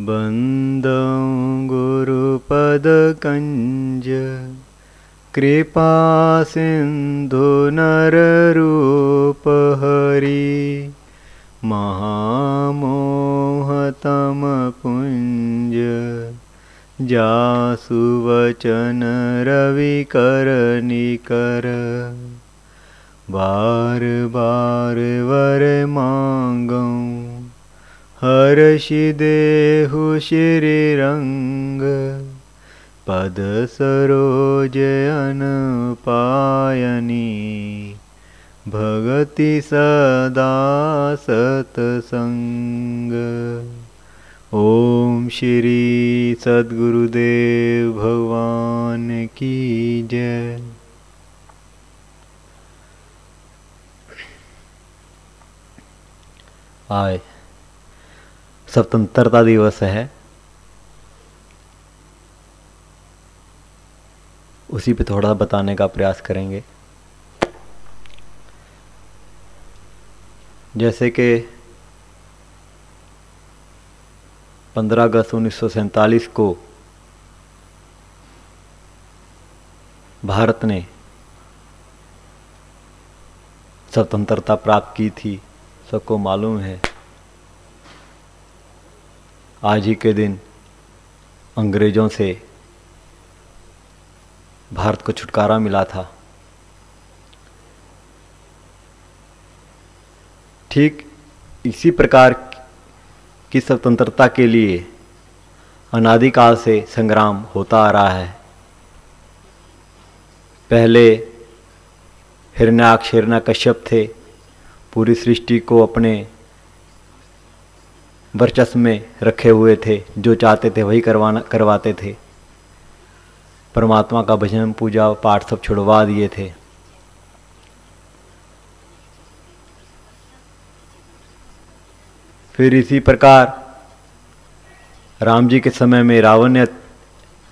بندوں گروپد کنج کرپا سندھ نر رری مہامتم پاسوچن روکر ننی کر گوں ہر شو شری پد سروجن پا بگتی سدا ست سنگ شری سد گرو بگوان کی ج સ્વતંત્રતા દિવસ ہے اسی پہ تھوڑا بتانے کا پریاس کریں گے جیسے کہ پندرہ اگست انیس سو سینتالیس کو بھارت نے سوتنترتا پراپت کی تھی سب کو معلوم ہے آج ہی کے دن انگریزوں سے بھارت کو چھٹکارا ملا تھا۔ ٹھیک اسی پرکار کی سوتنترتا کے لیے انادی کال سے سنگرام ہوتا آ رہا ہے۔ پہلے ہرناک شرنا کشپ تھے، پوری سرشٹی کو اپنے ورچس میں رکھے ہوئے تھے، جو چاہتے تھے وہی کروانا، کرواتے تھے۔ پرماتما کا بھجن پوجا پاٹ سب چھڑوا دیے تھے۔ پھر اسی پرکار رام جی کے سمے میں راون نے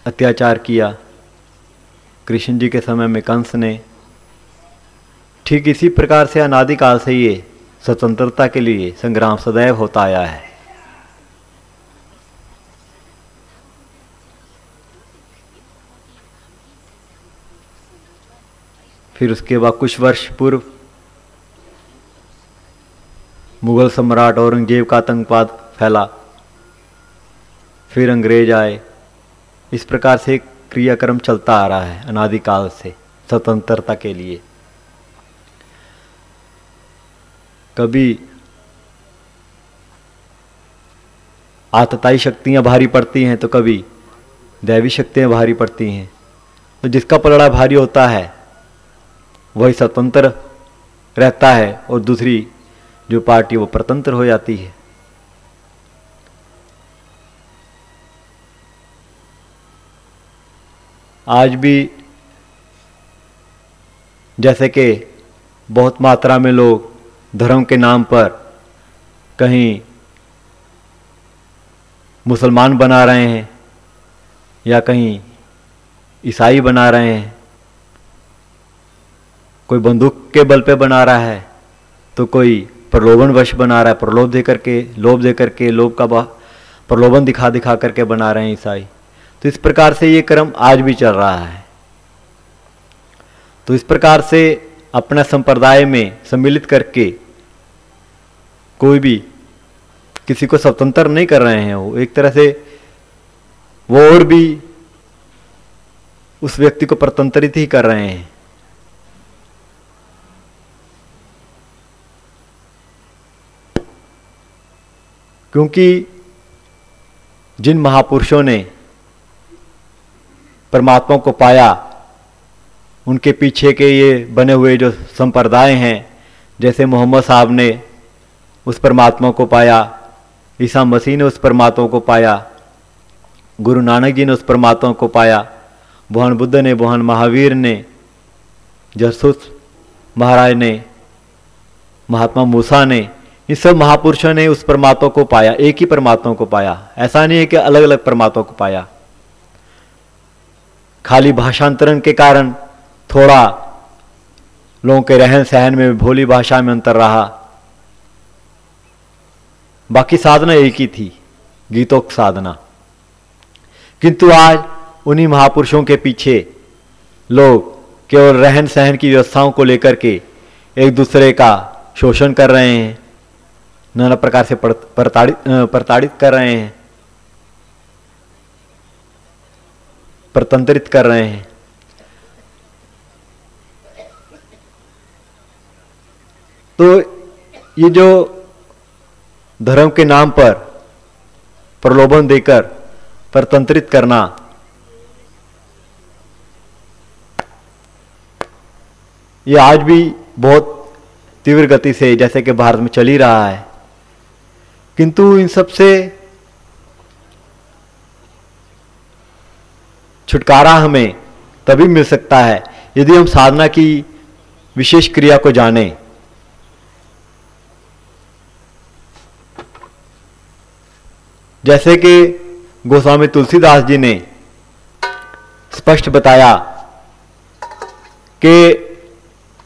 اتیاچار کیا۔ کرشن جی کے سمے میں کنس نے۔ ٹھیک اسی پرکار سے انادی کال سے یہ سوتنترتا کے لیے سنگرام سدیو ہوتا آیا ہے۔ پھر اس کے بعد کچھ ورش پورو مغل سمراٹ اورنگزیب کا آتنک پاد پھیلا۔ پھر انگریز آئے۔ اس پرکار سے کریا کرم چلتا آ رہا ہے انادی کال سے سوتنترتا کے لیے۔ کبھی آتتائی شکتیاں بھاری پڑتی ہیں تو کبھی دیوی شکتیاں بھاری پڑتی ہیں۔ تو جس کا پلڑا بھاری ہوتا ہے وہی سوتنتر رہتا ہے اور دوسری جو پارٹی وہ پرتنتر ہو جاتی ہے۔ آج بھی جیسے کہ بہت ماترا میں لوگ دھرم کے نام پر کہیں مسلمان بنا رہے ہیں یا کہیں عیسائی بنا رہے ہیں۔ کوئی بندوق کے بل پہ بنا رہا ہے، تو کوئی پرلوبن وش بنا رہا ہے، پرلوب دے کر کے، لوب دے کر کے، لوب کا با پرلوبن دکھا دکھا کر کے بنا رہے ہیں عیسائی۔ تو اس پرکار سے یہ کرم آج بھی چل رہا ہے۔ تو اس پرکار سے اپنا سمپردائے میں سملت کر کے کوئی بھی کسی کو سوتنتر نہیں کر رہے ہیں۔ وہ ایک طرح سے وہ اور بھی اس ویکتی کو پرتنترت ہی کر رہے ہیں۔ کیونکہ جن مہاپرشوں نے پرماتما کو پایا، ان کے پیچھے کے یہ بنے ہوئے جو سمپردائے ہیں، جیسے محمد صاحب نے اس پرماتما کو پایا، عیسیٰ مسیح نے اس پرماتما کو پایا، گرو نانک جی نے اس پرماتما کو پایا بوہن بدھ نے بوہن مہاویر نے جسوس مہاراج نے، مہاتما موسا نے یہ سب مہاپرشوں نے اس پرماتوں کو پایا، ایک ہی پرماتوں کو پایا۔ ایسا نہیں ہے کہ الگ الگ پرماتوں کو پایا۔ خالی بھاشانترن کے کارن تھوڑا لوگوں کے رہن سہن میں بھولی بھاشا میں انتر رہا۔ باقی سادھنا ایک ہی تھی، گیتوں کی سادھنا۔ کنتو آج انہی مہاپرشوں کے پیچھے لوگ کیول رہن سہن کی ویوستھاؤں کو لے کر کے ایک دوسرے کا شوشن کر رہے ہیں؟ نانا پرکار سے پرتاڑت کر رہے ہیں۔ پرتنترت کر رہے ہیں۔ تو یہ جو دھرم کے نام پر پرلوبن دے کر پرتنترت کرنا، یہ آج بھی بہت تیور گتی سے جیسے کہ بھارت میں چل ہی رہا ہے۔ کنتو ان سب سے چھٹکارا ہمیں تبھی مل سکتا ہے یدی ہم سادھنا کی وشیش کریا کو جانیں۔ جیسے کہ گوسوامی تلسی داس جی نے اسپشٹ بتایا کہ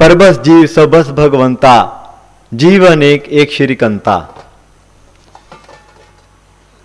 پربس جیو سبس بھگونتا جیون ایک ایک شری کنتا۔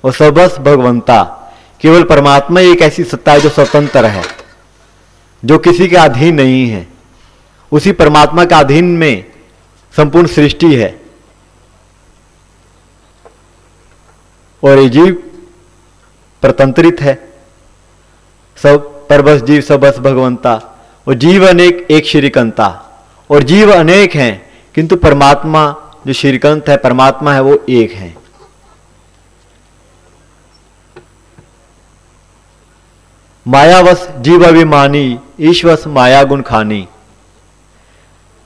اور سبس بھگونتا۔ کیول پرماتما ایک ایسی ستا ہے جو سوتنتر ہے، جو کسی کے آدھین نہیں ہے۔ اسی پرماتما کے آدھین میں سمپورن سرشٹی ہے۔ اور یہ جیو پرتنترت ہے۔ سب پربس جیو سبس بھگونتا۔ اور جیو انیک، ایک شریکنتا اور جیو انیک ہیں، کنتو پرماتما جو شریکانت ہے، پرماتما ہے، وہ ایک ہے مایا وس جیو ابھیمانی ایشوس مایا گن کھانی۔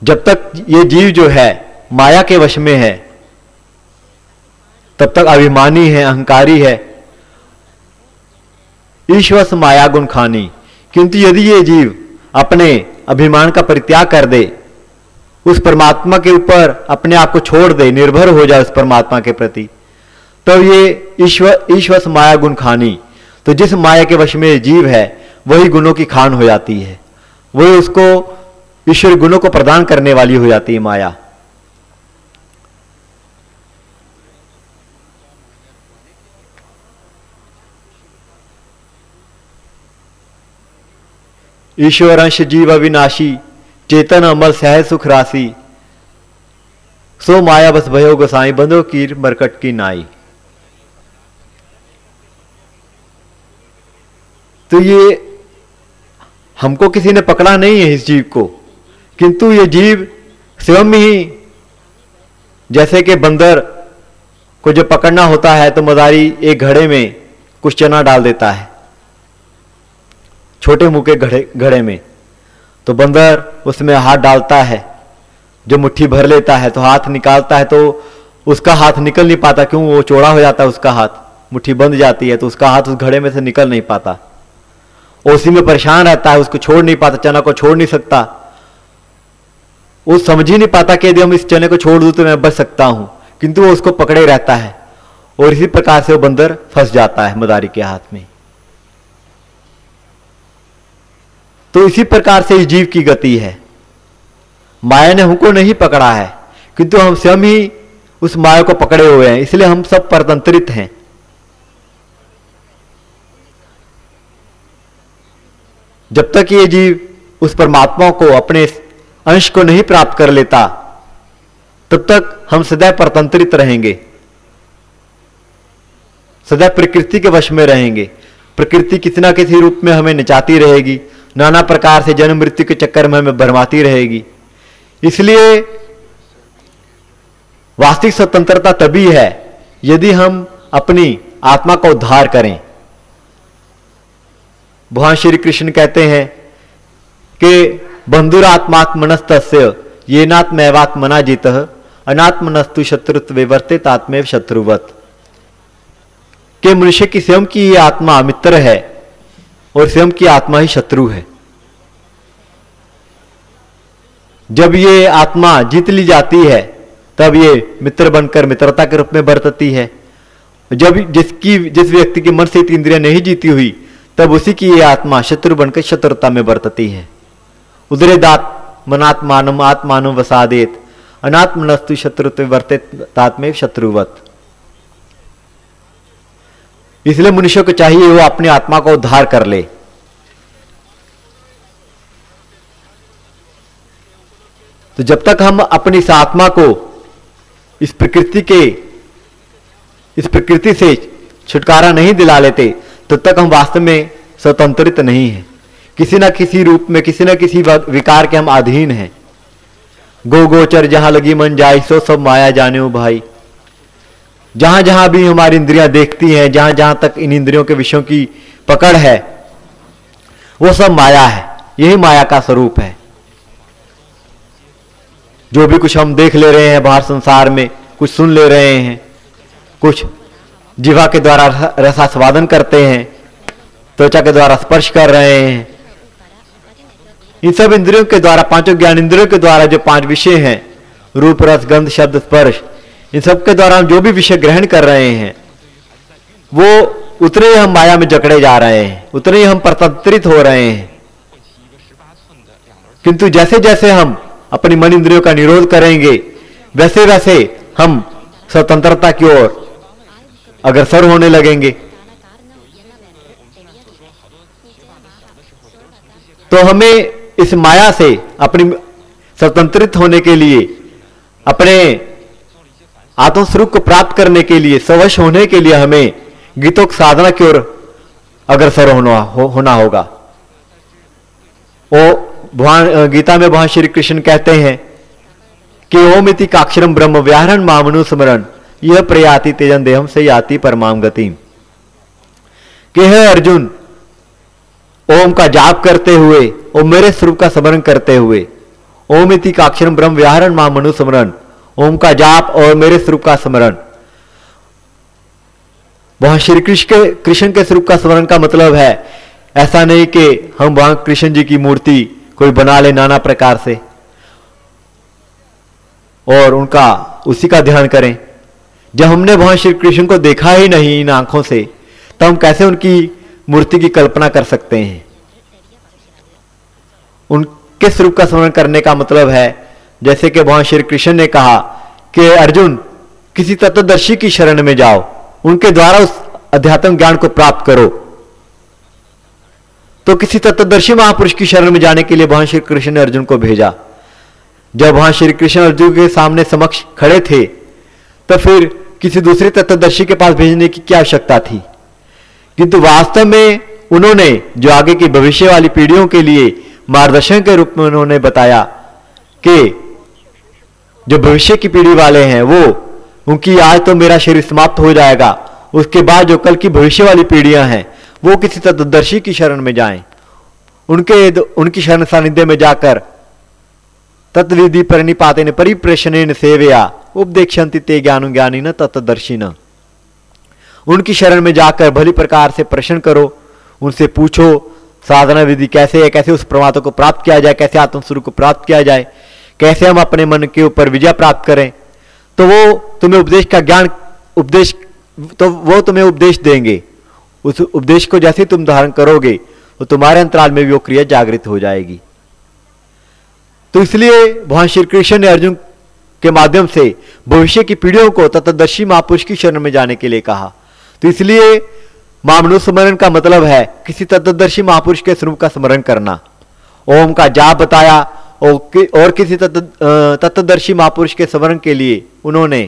جب تک یہ جیو جو ہے، مایا کے وش میں ہے، تب تک ابھیمانی ہے، اہنکاری ہے۔ ایشوس مایا گن کھانی۔ کنتو یدی یہ جیو اپنے ابھیمان کا پرتیاگ کر دے اس پرماتما کے اوپر اپنے آپ کو چھوڑ دے، نربھر ہو جائے اس پرماتما کے پرتی۔ تو یہ ایشور ایشوس مایا گن کھانی۔ تو جس مایا کے وش میں جیو ہے، وہی گنوں کی کھان ہو جاتی ہے۔ وہی اس کو ایشور گنوں کو پردان کرنے والی ہو جاتی ہے مایا۔ ایشور انش جیو اوناشی چیتن امر سہ سکھ راسی سو مایا بس بھیو گسائی بندو کیر مرکٹ کی نائی تو یہ ہم کو کسی نے پکڑا نہیں ہے اس جیو کو کنتو یہ جیو سیوم ہی جیسے کہ بندر کو جب پکڑنا ہوتا ہے تو مزاری ایک گھڑے میں کچھ چنا ڈال دیتا ہے چھوٹے منہ کے گھڑے گھڑے میں تو بندر اس میں ہاتھ ڈالتا ہے۔ جو مٹھی بھر لیتا ہے تو ہاتھ نکالتا ہے تو اس کا ہاتھ نکل نہیں پاتا۔ کیوں؟ وہ چوڑا ہو جاتا ہے اس کا ہاتھ۔ مٹھی بند جاتی ہے تو اس کا ہاتھ اس گھڑے میں سے نکل نہیں پاتا۔ اسی میں پریشان رہتا ہے، اس کو چھوڑ نہیں پاتا چنا کو چھوڑ نہیں سکتا۔ وہ سمجھ ہی نہیں پاتا کہ یدی ہم اس چنے کو چھوڑ دوں تو میں بچ سکتا ہوں۔ کنتو وہ اس کو پکڑے رہتا ہے اور اسی پرکار سے وہ بندر پھنس جاتا ہے مداری کے ہاتھ میں۔ تو اسی پرکار سے اس جیو کی گتی ہے۔ مایا نے ہم کو نہیں پکڑا ہے، کنتو ہم سم ہی اس مایا کو پکڑے ہوئے ہیں، اس لیے ہم سب پرتنترت ہیں۔ جب تک یہ جیو اس پرماتما کو اپنے انش کو نہیں پراپت کر لیتا، تب تک ہم سدا پرتنترت رہیں گے۔ سدا پرکرتی کے وش میں رہیں گے۔ پرکرتی کسی نہ کسی روپ میں ہمیں نچاتی رہے گی۔ نانا پرکار سے جنم مرتو کے چکر میں ہمیں برماتی رہے گی۔ اس لیے واستک سوتنترتا تبھی ہے یدی ہم اپنی آتما کا ادھار کریں۔ بھگوان شری کرشن کہتے ہیں کہ بندوراتمات منست یہ نات میوات منا جیت اناتم نستو شترت ویورتے تاتمیو شتروت کہ منشیہ کی سیم کی یہ آتما متر ہے اور سوئم کی آتما ہی شترو ہے۔ جب یہ آتما جیت لی جاتی ہے، تب یہ متر بن کر مترتا کے روپ میں برتتی ہے۔ جب جس کی، جس ویکتی کی من سے اندریا نہیں جیتی ہوئی، تب اسی کی یہ آتما شترو بن کر شترتا میں برتتی ہے۔ ادرے دات منات مانم آتمانم وسادیت، انات منستو شترت ورتے دات میں شتروت۔ اس لیے منشیوں کو چاہیے وہ اپنی آتما کو ادھار کر لے۔ تو جب تک ہم اپنی اس آتما کو اس پرکرتی کے اس پرکرتی سے چھٹکارا نہیں دلا لیتے، تب تک ہم واستو میں سوتنترت نہیں ہیں۔ کسی نہ کسی روپ میں، کسی نہ کسی وکار کے ہم آدھین ہیں۔ گو گوچر جہاں لگی من جائے، سو سب مایا جانے ہو بھائی۔ جہاں جہاں بھی ہماری اندریاں دیکھتی ہیں، جہاں جہاں تک ان اندریوں کے وشوں کی پکڑ ہے، وہ سب مایا ہے۔ یہی مایا کا سوروپ ہے۔ جو بھی کچھ ہم دیکھ لے رہے ہیں، باہر سنسار میں کچھ سن لے رہے ہیں، کچھ جیوا کے دوارا رسا سوادن کرتے ہیں، توچا کے دوارا اسپرش کر رہے ہیں۔ ان سب اندروں کے دوارا، پانچوں گیان اندروں کے دوارا جو پانچ وشے ہیں، روپ، رس گند شبد اسپرش ان سب کے دوارا ہم جو بھی وشے گرہن کر رہے ہیں، وہ اتنے ہی ہم مایا میں جکڑے جا رہے ہیں، اتنے ہی ہم پرتنترت ہو رہے ہیں۔ کنتو جیسے جیسے ہم اپنی من اندریوں کا نرود کریں گے، ویسے ویسے ہم سوتنترتا کی اور اگرسر ہونے لگیں گے۔ تو ہمیں اس مایا سے اپنی سوتنترت ہونے کے لیے اپنے آتم سروپ کو پراپت کرنے کے لیے، سوش ہونے کے لیے ہمیں گیتوں کی سادھنا کی اور اگرسر ہونا ہوگا۔ گیتا میں وہاں شری کرشن کہتے ہیں کہ اومتی کاکشرم برہم ویارن مامنو سمرن، یہ پریاتی تیجن دیہم سے یاتی پرمام گتیم۔ کہ ہے ارجن، اوم کا جاپ کرتے ہوئے، او میرے سروپ کا سمرن کرتے ہوئے اومتی کاکشرم برہم ویارن مامنو سمرن۔ اوم کا جاپ اور میرے سروپ کا سمرن۔ وہاں شری کرشن کے سروپ کا سمرن کا مطلب ہے، ایسا نہیں کہ ہم وہاں کرشن جی کی مورتی کوئی بنا لے نانا پرکار سے۔ اور ان کا اسی کا دھیان کریں۔ جب ہم نے وہاں شری کرشن کو دیکھا ہی نہیں ان آنکھوں سے، تو ہم کیسے ان کی مورتی کی کلپنا کر سکتے ہیں؟ ان کے سروپ کا سمرن کرنے کا مطلب ہے جیسے کہ وہاں شری کرشن نے کہا کہ ارجن، کسی تتدرشی کی شرن میں جاؤ، ان کے دوارا اس ادھیاتم گیان کو پراپت کرو۔ تو کسی تتدرشی مہاپرش کی شرن میں جانے کے لیے وہاں شری کرشن نے ارجن کو بھیجا۔ جب وہاں شری کرشن ارجن کے سامنے سمکش کھڑے تھے، تو پھر کسی دوسرے تتدرشی کے پاس بھیجنے کی کیا آوشکتا تھی؟ کنتو واستو میں انہوں نے، جو آگے کی بھوشیہ والی پیڑھیوں کے لیے مارگدرشن کے روپ میں انہوں نے بتایا کہ جو بھوشیہ کی پیڑھی والے ہیں، وہ، ان کی آج تو میرا شریر سماپت ہو جائے گا، اس کے بعد جو کل کی بھوشیہ والی پیڑھیاں ہیں، وہ کسی تتدرشی کی شرن میں جائیں۔ ان کے ان کی شرن ساندھیہ میں جا کر تتویدی پرنی پاتے نے پری سیویا، اپدیکشنتی تے گیان گیانی نہ تتدرشی نہ۔ ان کی شرن میں جا کر بھلی پرکار سے پرشن کرو، ان سے پوچھو، سادھنا ودھی کیسے ہے، کیسے اس پرماتم کو پراپت کیا جائے، کیسے آتم سرو کو پراپت کیا جائے۔ کیسے ہم اپنے من کے اوپر وجے پراپت کریں، تو وہ تمہیں اپدیش کا گیان، اپدیش، تو وہ تمہیں اپدیش دیں گے۔ اس اپدیش کو جیسے تم دھارن کرو گے وہ تمہارے انترال میں بھی وہ کریا جاگرت ہو جائے گی۔ تو اس لیے وہاں شری کرشن نے ارجن کے مادھیم سے بھوشیہ کی پیڑھیوں کو تتدرشی مہاپرش کی شرن میں جانے کے لیے کہا۔ تو اس لیے مامنوسمرن کا مطلب ہے، کسی تتدرشی مہاپرش کے سروپ کا سمرن کرنا۔ اوم کا جاپ بتایا اور کسی تتدرشی مہاپرش کے سمرن کے لیے انہوں نے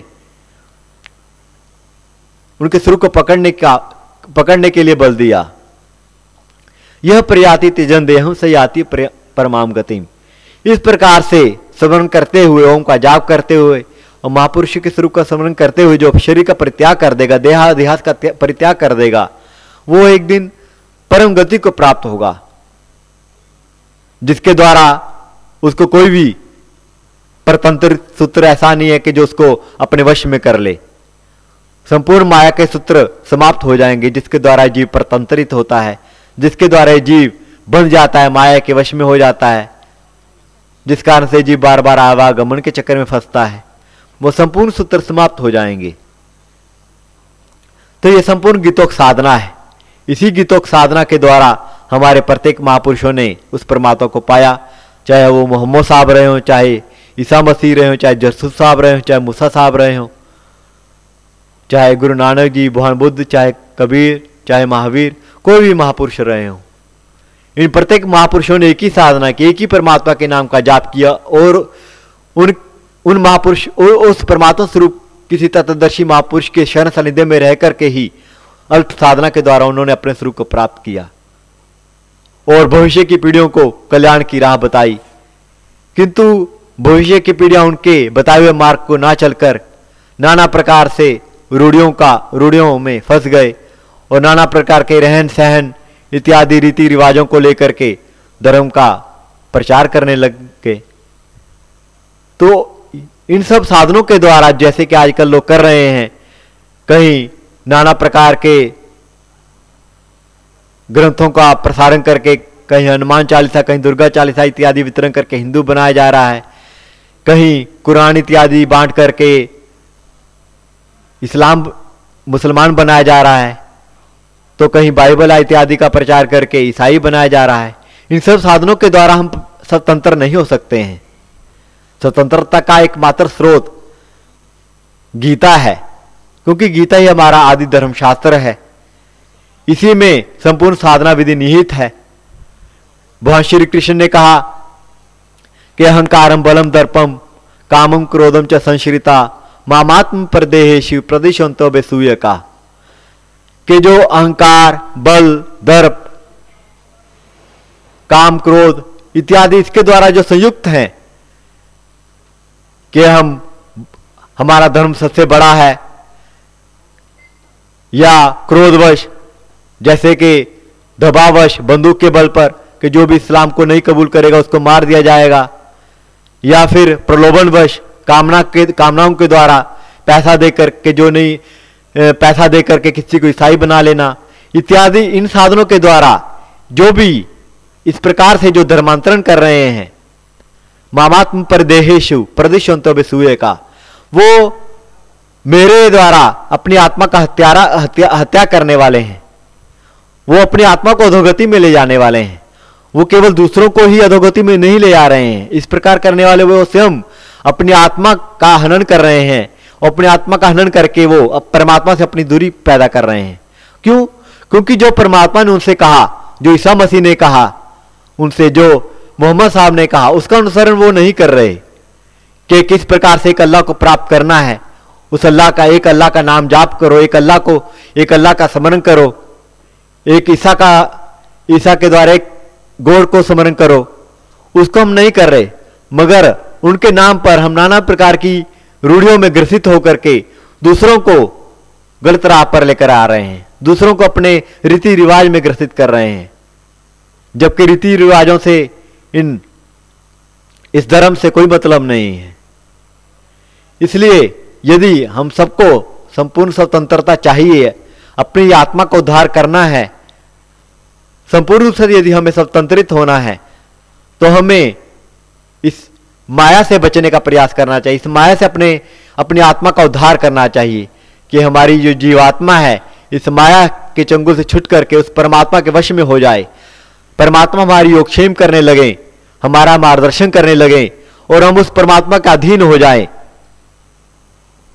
ان کے سروپ کو پکڑنے کا پکڑنے کے لیے بل دیا۔ یہ پریاتی تجن دیہم سے پرمام گتیم اس پرکار سے سمرن کرتے ہوئے، اوم کا جاپ کرتے ہوئے اور مہاپرش کے سروپ کا سمرن کرتے ہوئے جو شریر کا پرتیاگ کر دے گا، دیہا دیہات کا پرتیاگ کر دے گا، وہ ایک دن پرم گتی کو پراپت ہوگا، جس کے دوارا اس کو کوئی بھی پرتنتر سوتر ایسا نہیں ہے کہ جو اس کو اپنے وش میں کر لے۔ سمپورن مایا کے سوتر سماپت ہو جائیں گے، جس کے دوارا جیو پرتنترت ہوتا ہے، جس کے دوارا جیو بن جاتا ہے، مایا کے وش میں ہو جاتا ہے، جس کارن سے جیو بار بار آواگمن کے چکر میں پھنستا ہے۔ وہ سمپورن سوتر سماپت ہو جائیں گے۔ تو یہ سمپورن گیتوں کی سادھنا ہے۔ اسی گیتوں کی سادھنا کے دوارا ہمارے پرتیک مہاپرشوں نے اس پرماتما کو پایا۔ چاہے وہ محمد صاحب رہے ہوں، چاہے عیسیٰ مسیح رہے ہوں، چاہے جرسوس صاحب رہے ہوں، چاہے مسا صاحب رہے ہوں، چاہے گرو نانک جی بہن بدھ، چاہے کبیر، چاہے مہاویر، کوئی بھی مہاپرش رہے ہوں۔ ان پرتیک مہاپرشوں نے ایک ہی سادھنا کی، ایک ہی پرماتما کے نام کا جاپ کیا اور ان ان مہاپرش اس پرماتما سروپ کسی تتدرشی مہاپرش کے شرن سندے میں رہ کر کے ہی الپ سادھنا کے دوارا انہوں نے اپنے سروپ کو پراپت کیا۔ اور بھوشیہ کی پیڑھیوں کو کلیان کی راہ بتائی۔ کنتو بھوشیہ کی پیڑھیاں ان کے بتائے ہوئے مارگ کو نہ چل کر نانا پرکار سے روڑیوں کا روڑیوں میں پھنس گئے اور نانا پرکار کے رہن سہن اتیادی ریتی رواجوں کو لے کر کے دھرم کا پرچار کرنے لگ گئے۔ تو ان سب سادھنوں کے دوارا جیسے کہ آج کل لوگ کر رہے ہیں، کہیں نانا پرکار کے گرنتھوں کا آپ پرسارن کر کے کہیں ہنومان چالیسا کہیں درگا چالیسا اتیادی وترن کر کے ہندو بنایا جا رہا ہے۔ کہیں قرآن اتیادی بانٹ کر کے اسلام مسلمان بنایا جا رہا ہے۔ تو کہیں بائبل اتیادی کا پرچار کر کے عیسائی بنایا جا رہا ہے۔ ان سب سادھنوں کے دوارا ہم سوتنتر نہیں ہو سکتے ہیں۔ سوتنترتا کا ایک ماتر سروت گیتا ہے۔ کیونکہ گیتا ہی ہمارا آدی دھرم شاستر ہے۔ اسی میں سمپورن سادھنا ودھی نہت ہے۔ بہت شری کرشن نے کہا کہ اہنکارم بلم درپم کامم کرودم چ سنشرتا ماماتم پردے شیو پردیشنتو بے سویہ کا کہ جو اہنکار، بل، درپ، کام کرود اتیادی اس کے دوارا جو سنیکت ہیں، کہ ہم، ہمارا دھرم سب سے بڑا ہے، یا کرودوش جیسے کہ دباوش بندوق کے بل پر کہ جو بھی اسلام کو نہیں قبول کرے گا، اس کو مار دیا جائے گا۔ یا پھر پرلوبن وش، کامنا کے، کامناؤں کے دوارا پیسہ دے کر کے جو نہیں پیسہ دے کر کے کسی کو عیسائی بنا لینا۔ اتیادی ان سادنوں کے دوارا جو بھی اس پرکار سے جو دھرمانترن کر رہے ہیں، ماماتم پردیشو پردشونتو بسوئے کا۔ وہ میرے دوارا اپنی آتما کا ہتیا کرنے والے ہیں۔ وہ اپنی آتما کو ادھوگتی میں لے جانے والے ہیں۔ وہ کیول دوسروں کو ہی ادھوگتی میں نہیں لے جا رہے ہیں۔ اس پرکار کرنے والے وہ سوئم اپنی آتما کا ہنن کر رہے ہیں اور اپنی آتما کا ہنن کر کے وہ پرماتما سے اپنی دوری پیدا کر رہے ہیں۔ کیوں؟ کیونکہ جو پرماتما نے ان سے کہا، جو عیسیٰ مسیح نے کہا، ان سے جو محمد صاحب نے کہا، اس کا انسرن وہ نہیں کر رہے کہ کس پرکار سے ایک اللہ کو پراپت کرنا ہے۔ اس اللہ کا، ایک اللہ کا نام جاپ کرو، ایک اللہ کو، ایک اللہ کا سمرن کرو۔ ایک عیسیٰ کا عیسیٰ کے دوارے گوڑ کو سمرن کرو۔ اس کو ہم نہیں کر رہے، مگر ان کے نام پر ہم نانا پرکار کی روڑیوں میں گرست ہو کر کے دوسروں کو غلط راہ پر لے کر آ رہے ہیں۔ دوسروں کو اپنے ریتی رواج میں گرست کر رہے ہیں۔ جبکہ ریتی رواجوں سے ان اس دھرم سے کوئی مطلب نہیں ہے۔ اس لیے یدی ہم سب کو سمپورن سوتنترتا چاہیے اپنی آتما کو ادھار کرنا ہے۔ سمپورن سے یعنی ہمیں سوتنترت ہونا ہے، تو ہمیں اس مایا سے بچنے کا پریاس کرنا چاہیے۔ اس مایا سے اپنے اپنی آتما کا ادھار کرنا چاہیے کہ ہماری جو جیو آتما ہے، اس مایا کے چنگل سے چھٹ کر کے اس پرماتما کے وش میں ہو جائے۔ پرماتما ہماری یوگشیم کرنے لگیں ہمارا مارگدرشن کرنے لگیں اور ہم اس پرماتما کا ادھین ہو جائیں۔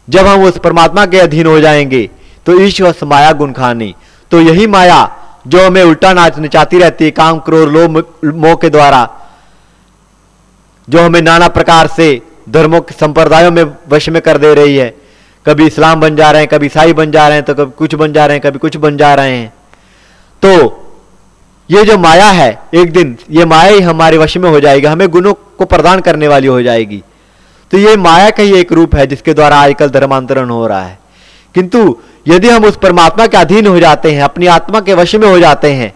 جب ہم اس پرماتما کے ادھین ہو جائیں گے تو ایشور سمایا گن تو یہی مایا جو ہمیں الٹا ناچ نچاتی رہتی ہے کام کرور لو مو کے دوارا۔ جو ہمیں نانا پرکار سے دھرموں کے سمپردایوں میں وش میں کر دے رہی ہے۔ کبھی اسلام بن جا رہے ہیں، کبھی عیسائی بن جا رہے ہیں، تو کبھی کچھ بن جا رہے ہیں، کبھی کچھ بن جا رہے ہیں۔ تو یہ جو مایا ہے، ایک دن یہ مایا ہی ہمارے وش میں ہو جائے گی، ہمیں گنوں کو پردان کرنے والی ہو جائے گی۔ تو یہ مایا کا ہی ایک روپ ہے، جس کے دوارا آج کل دھرمانترن ہو رہا ہے۔ کنتو یدی ہم اس پرماتما کے ادھین ہو جاتے ہیں، اپنی آتما کے وش میں ہو جاتے ہیں۔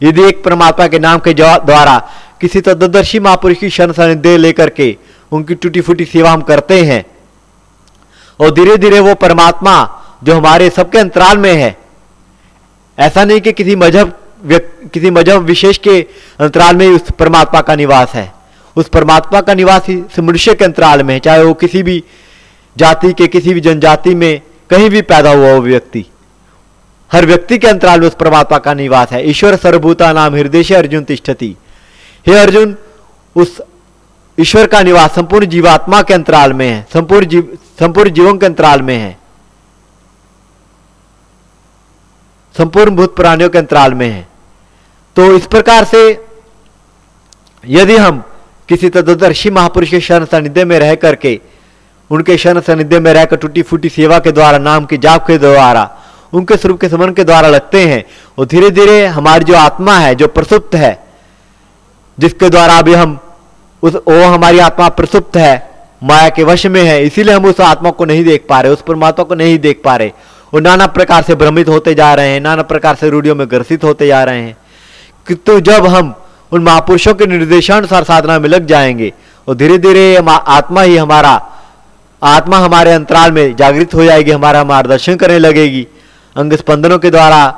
یدی ایک پرماتما کے نام کے دوارا کسی تدرشی مہاپرش کی شن سن دے لے کر کے ان کی ٹوٹی پھوٹی سیوا ہم کرتے ہیں۔ اور دھیرے دھیرے وہ پرماتما جو ہمارے سب کے انترال میں ہے۔ ایسا نہیں کہ کسی مذہب کسی مذہب وشیش کے انترال میں اس پرماتما کا نواس ہے۔ اس پرماتما کا نواس ہی منشیہ کے انترال میں ہے، چاہے وہ کسی بھی جاتی کے کسی بھی جن جاتی میں کہیں بھی پیدا ہوا وہ ویکتی۔ ہر ویکتی کے انترال میں اس پرماتما کا نواس ہے۔ ایشور سربھوتا نام ہردیش ارجن تشتی ہے ارجن، اس ایشور کا نواس سمپورن جیواتما کے انترال میں ہے۔ سمپورن جیو، سمپورن جیون کے انترال میں ہے۔ سمپورن بھوت پرانیوں کے انترال میں ہے۔ تو اس پرکار سے یدی ہم کسی تدرشی مہاپرش کے شرن ساندھے میں رہ کر کے ان کے شن سندھے میں رہ کر ٹوٹی فوٹی سیوا کے دوارا، نام کی جاب کے دوارا۔ ان کے سروپ کے سمن کے دوارا لگتے ہیں۔ اور دھیرے دھیرے ہماری جو آتما ہے، جو پرسپت ہے، جس کے دوارا ابھی ہم اس، وہ ہماری آتما پرسپت ہے، مایا کے وش میں ہے، اسی لیے ہم اس آتما کو نہیں دیکھ پا رہے، اس پرماتما کو نہیں دیکھ پا رہے۔ وہ نانا پرکار سے برمت ہوتے جا رہے ہیں، نانا پرکار سے روڑیوں میں گرست ہوتے جا رہے ہیں۔ کتو جب ہم ان مہاپروشوں کے نردیشانسار سادھنا میں لگ جائیں گے، اور دھیرے دھیرے آتما ہی ہمارا آتما ہمارے انترال میں جاگرت ہو جائے گی، ہمارا مارگدرشن کرنے لگے گی۔ انگ اسپندنوں کے دوارا،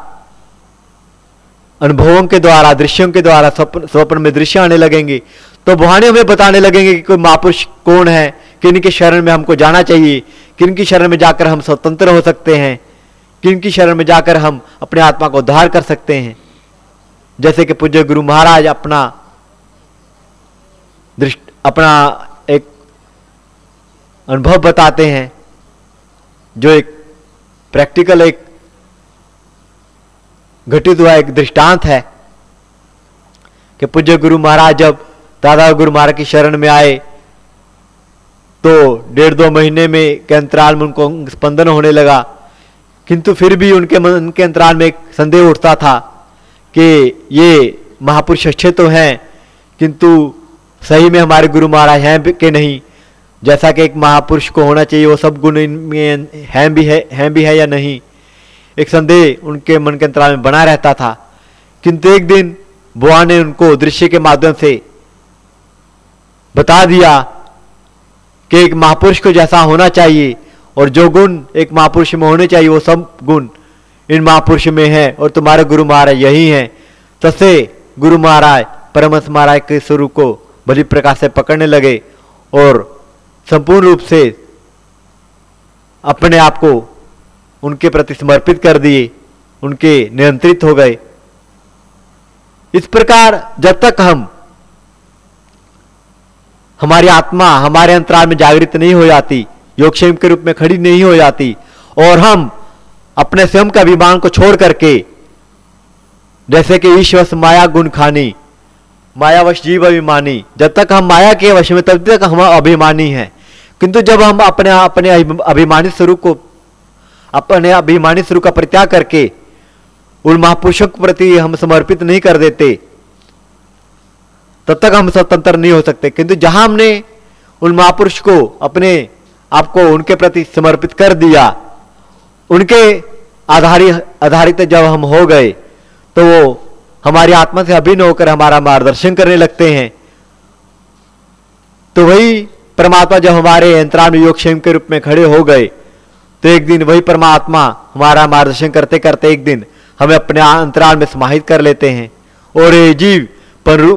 انبھووں کے دوارا، درشیوں کے دوارا سوپن میں درشیہ آنے لگیں گے تو بہانے ہمیں بتانے لگیں گے کہ کوئی مہاپرش کون ہے کن کے شرن میں ہم کو جانا چاہیے، کن کی شرن میں جا کر ہم سوتنتر ہو سکتے ہیں، کن کی شرن میں جا کر ہم اپنے آتما کو ادھار کر سکتے ہیں۔ جیسے کہ پوجیہ گرو مہاراج اپنا درشت اپنا انبھو بتاتے ہیں، جو ایک پریکٹیکل ایک گھٹت ہوا ایک دشٹانت ہے کہ پوجیہ گرو مہاراج جب دادا گرو مہاراج کی شرن میں آئے تو ڈیڑھ دو مہینے میں کے انترال میں ان کو اسپندن ہونے لگا۔ کنتو پھر بھی ان کے ان کے انترال میں ایک سندیہ اٹھتا تھا کہ یہ مہاپرش اچھے تو ہیں، کنتو صحیح میں ہمارے گرو مہاراج ہیں کہ نہیں؟ جیسا کہ ایک مہا پرش کو ہونا چاہیے، وہ سب گن ان میں ہیں بھی ہے، ہیں بھی ہے یا نہیں؟ ایک سندے ان کے من کے انترال میں بنا رہتا تھا۔ کنت ایک دن بوا نے ان کو درشے کے مادھیم سے بتا دیا کہ ایک مہاپرش کو جیسا ہونا چاہیے اور جو گن ایک مہاپرش میں ہونے چاہیے، وہ سب گن ان مہاپرش میں ہیں اور تمہارے گرو مہاراج یہی ہیں۔ تسے گرو مہاراج پرمس مہاراج کے سرو کو بلی پرکاش سے پکڑنے لگے اور سمپورن روپ سے اپنے آپ کو ان کے پرتی سمرپت کر دیے، ان کے نرنترت ہو گئے۔ اس پرکار جب تک ہم ہماری آتما ہمارے انترال میں جاگرت نہیں ہو جاتی، یوگشیم کے روپ میں کھڑی نہیں ہو جاتی، اور ہم اپنے سوم کے ابھیمان کو چھوڑ کر کے، جیسے کہ ایشور مایا گن کھانی مایا وش جیو ابھیمانی۔ جب تک ہم مایا کے وش میں، تب تک ہم ابھیمانی ہیں۔ کنتو جب ہم اپنے اپنے ابھیمانی سوروپ کو، اپنے ابھیمانی سوروپ کا پرتیاگ کر کے ان مہاپروشوں کے پرتی ہم سمرپت نہیں کر دیتے، تب تک ہم سوتنتر نہیں ہو سکتے۔ کنتو جہاں ہم نے ان مہاپروش کو اپنے آپ کو ان کے پرتی سمرپت کر دیا، ان کے آدھاری آدھارت جب ہم ہو گئے، تو وہ ہماری آتما سے ابھن ہو کر ہمارا مارگدرشن کرنے لگتے ہیں۔ تو وہی پرماتما جب ہمارے انترام یوگ شیم کے روپ میں کھڑے ہو گئے، تو ایک دن وہی پرماتما ہمارا مارگدرشن کرتے کرتے ایک دن ہمیں اپنے انترال میں سماہت کر لیتے ہیں اور یہ جیو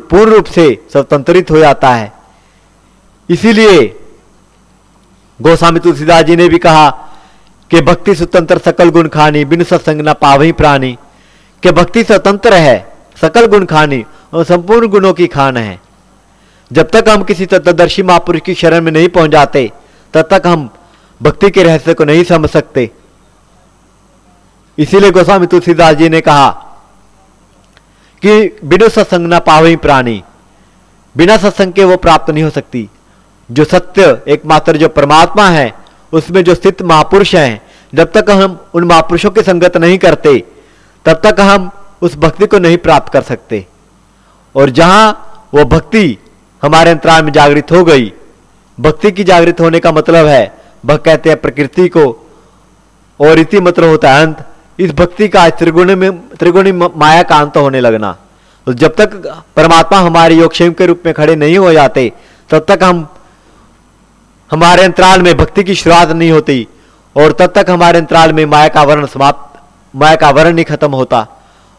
پورن روپ سے سوتنترت ہو جاتا ہے۔ اسی لیے گوسوامی تلسی داس جی نے بھی کہا کہ بھکتی سوتنتر سکل گن کھانی، بن ستسنگ نہ پاوی پرانی، کہ بھکتی سوتنتر ہے۔ سکل گن کھانی اور سمپورن گنوں کی کھان ہے جب تک ہم کسی تتدرشی مہاپرش کی شرح میں نہیں پہنچ جاتے تب تک ہم بھکتی کے رہسیہ کو نہیں سمجھ سکتے اسی لیے گوسوامی تلسی داس جی نے کہا کہ بنا ستسنگ نہ پاوئی پرانی بنا ستسنگ کے وہ پراپت نہیں ہو سکتی جو ستیہ ایک ماتر جو پرماتما ہے اس میں جو ست مہاپرش ہیں جب تک ہم ان مہاپرشوں کی سنگت نہیں کرتے تب تک ہم اس بھکتی کو نہیں پراپت کر سکتے۔ اور جہاں وہ بھکتی ہمارے انترال میں جاگرت ہو گئی، بھکتی کی جاگرت ہونے کا مطلب ہے، بھک کہتے ہیں پرکرتی کو۔ اور اسی مطلب ہوتا ہے انت، اس بھکتی کا ترگنی میں ترگنی مایا کا انت ہونے لگنا۔ تو جب تک پرماتما ہمارے یوگشیم کے روپ میں کھڑے نہیں ہو جاتے، تب تک ہم، ہمارے انترال میں بھکتی کی شروعات نہیں ہوتی۔ اور تب تک ہمارے انترال میں مایا کا ورن سماپت مایا کا ورن نہیں ختم ہوتا۔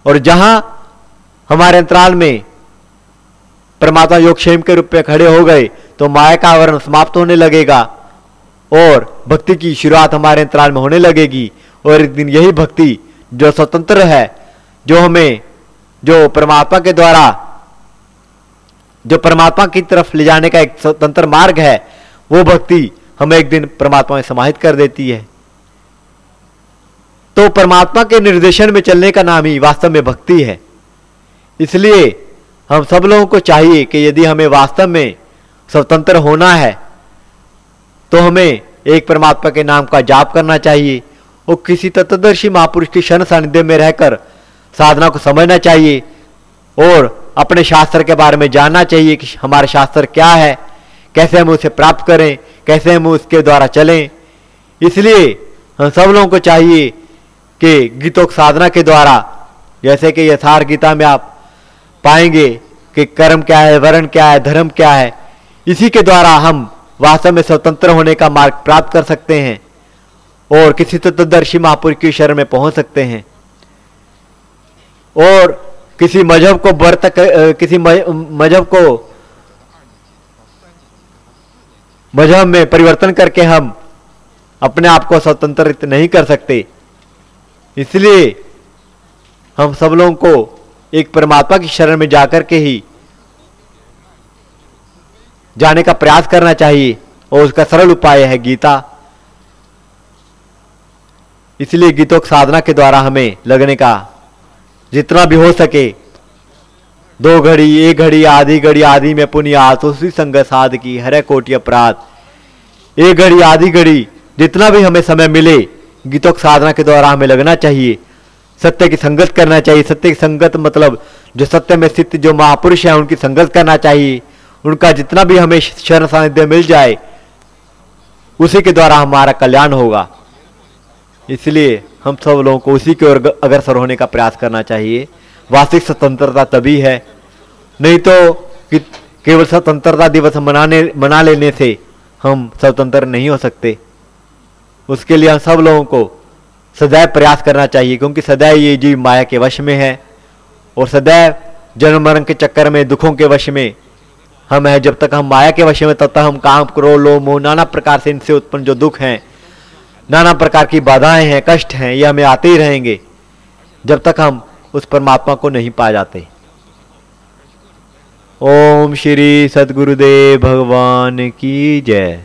اور جہاں ہمارے انترال میں پرماتا یوگشیم کے روپے کھڑے ہو گئے تو مایا کا آورن سماپت ہونے لگے گا اور بھکتی کی شروعات ہمارے انترال میں ہونے لگے گی اور ایک دن یہی بھکتی جو سوتنتر ہے، جو ہمیں، جو پرماتما کے دوارا، جو پرماتما کی طرف لے جانے کا ایک سوتنتر مارگ ہے، وہ بھکتی ہمیں ایک دن پرماتما میں سماہت کر دیتی ہے۔ تو پرماتما کے نردیشن میں چلنے کا نام ہی واستو میں بھکتی ہے۔ اس لیے ہم سب لوگوں کو چاہیے کہ یدی ہمیں واستو میں سوتنتر ہونا ہے، تو ہمیں ایک پرماتما کے نام کا جاپ کرنا چاہیے اور کسی تتدرشی مہاپرش کی شن ساندھیہ میں رہ کر سادھنا کو سمجھنا چاہیے اور اپنے شاستر کے بارے میں جاننا چاہیے کہ ہمارا شاستر کیا ہے، کیسے ہم اسے پراپت کریں، کیسے ہم اس کے دوارا چلیں۔ اس لیے ہم سب لوگوں کو چاہیے کہ گیتوک سادھنا کے دوارا جیسے کہ یسار گیتا میں آپ پائیں گے کہ کرم کیا ہے، ورن کیا ہے، دھرم کیا ہے۔ اسی کے دوارا ہم واستو میں سوتنتر ہونے کا مارک پراپت کر سکتے ہیں اور کسی تتدرشی مہاپور کی شرم میں پہنچ سکتے ہیں۔ اور کسی مذہب کو برت کسی مذہب کو مذہب میں پریورتن کر کے ہم اپنے آپ کو سوتنتر نہیں کر سکتے۔ اس لیے ہم سب لوگوں کو ایک پرماتما کی شرح میں جا کر کے ہی جانے کا پریاس کرنا چاہیے اور اس کا سرل اپائے ہے گیتا۔ اس لیے گیتوں کی سادھنا کے دوارا ہمیں لگنے کا جتنا بھی ہو سکے، دو گھڑی، ایک گھڑی، آدھی گھڑی، آدھی میں پنیا اسی سنگ ساد کی ہر کوٹی اپرادھ ایک گھڑی، آدھی گھڑی، جتنا بھی ہمیں سمے ملے گیتوں کی سادھنا کے دوارا ہمیں لگنا چاہیے۔ ستیہ کی سنگت کرنا چاہیے۔ ستیہ کی سنگت مطلب جو ستیہ میں ست جو مہاپروش ہیں، ان کی سنگت کرنا چاہیے۔ ان کا جتنا بھی ہمیں شرن ساندھ مل جائے، اسی کے دوارا ہمارا کلیان ہوگا۔ اس لیے ہم سب لوگوں کو اسی کے اور اگرسر ہونے کا پریاس کرنا چاہیے۔ واستک سوتنترتا تبھی ہے۔ نہیں تو کیول سوتنترتا دیوس منانے منا لینے سے ہم سوتنتر نہیں ہو سکتے۔ اس کے لیے ہم سب لوگوں کو سدائے پریاس کرنا چاہیے، کیونکہ سدائے یہ جی مایا کے وش میں ہے اور سدیو جنم مرن کے چکر میں، دکھوں کے وش میں ہم ہیں۔ جب تک ہم مایا کے وش میں، تب تک ہم کام، کرو، لو، مو، نانا پرکار سے ان سے اتپن جو دکھ ہیں، نانا پرکار کی بادھائیں ہیں، کشٹ ہیں، یہ ہمیں آتے ہی رہیں گے۔ جب تک ہم اس پرماتما کو نہیں پا جاتے۔ اوم شری ست بھگوان کی جے۔